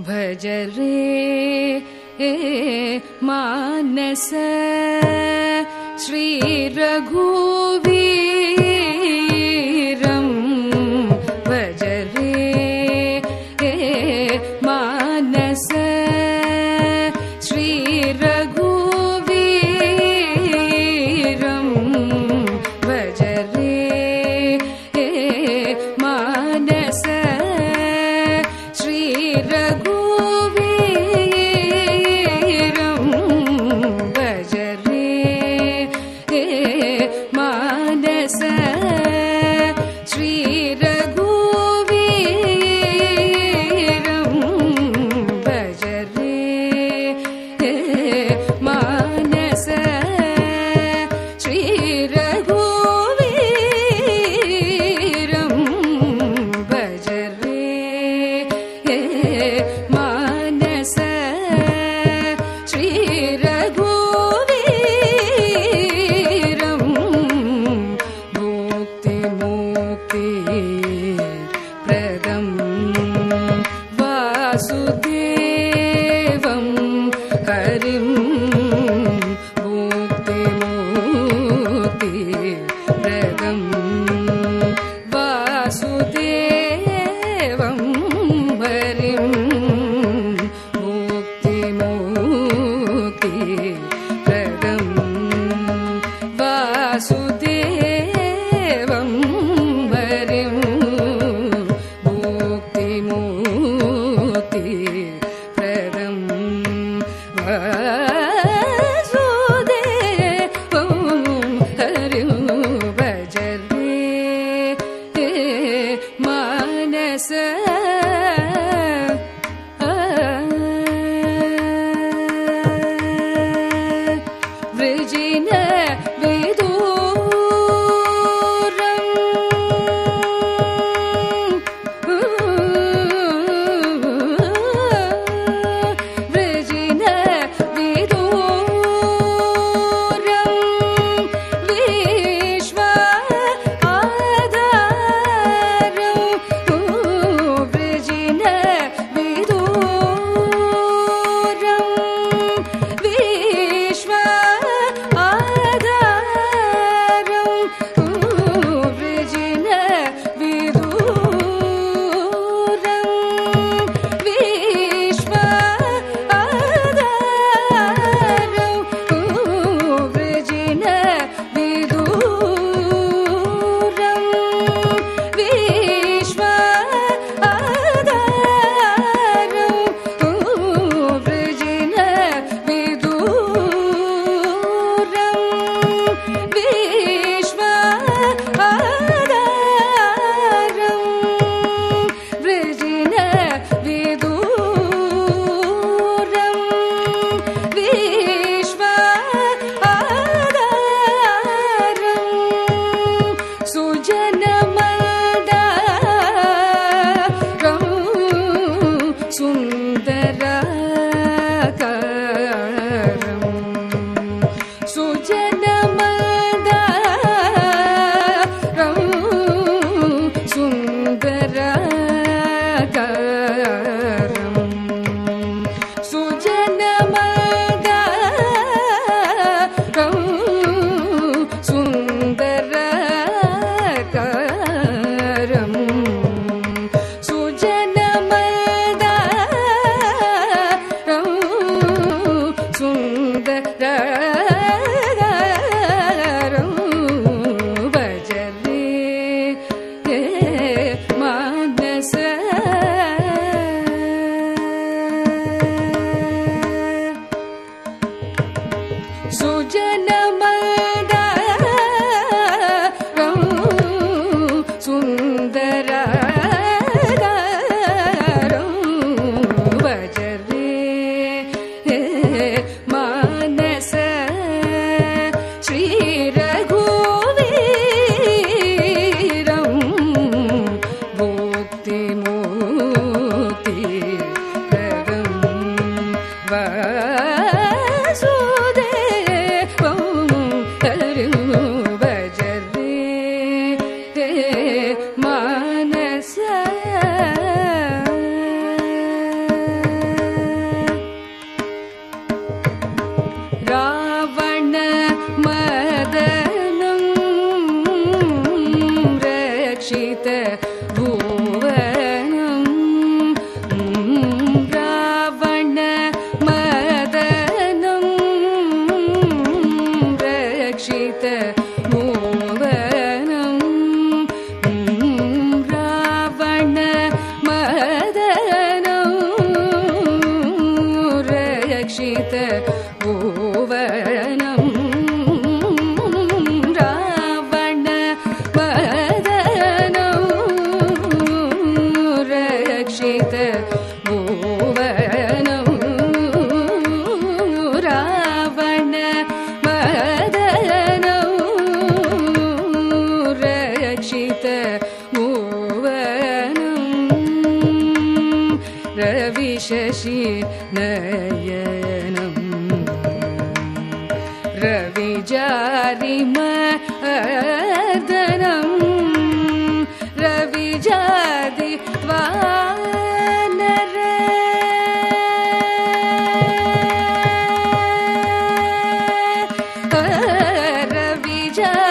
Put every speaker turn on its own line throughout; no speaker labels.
भज रे ए मानस। श्रीरघुरं वज रे हे मानस। श्रीरघुबीरम् वज रे मानस। जन भू रविजारिमर्दनं। रविजादि वानर। रविजादि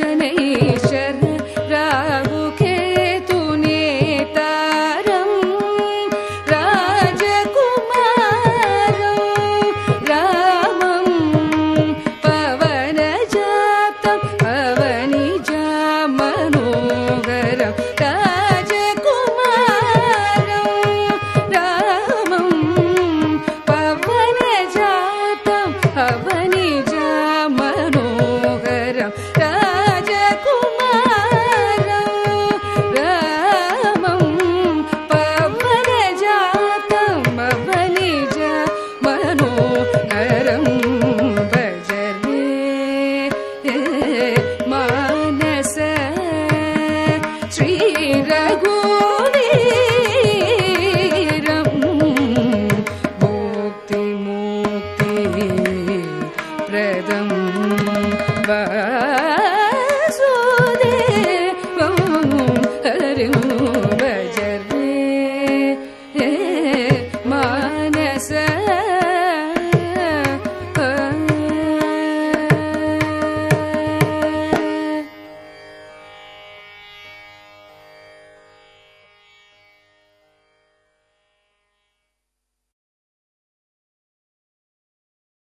दर्शने Yeah.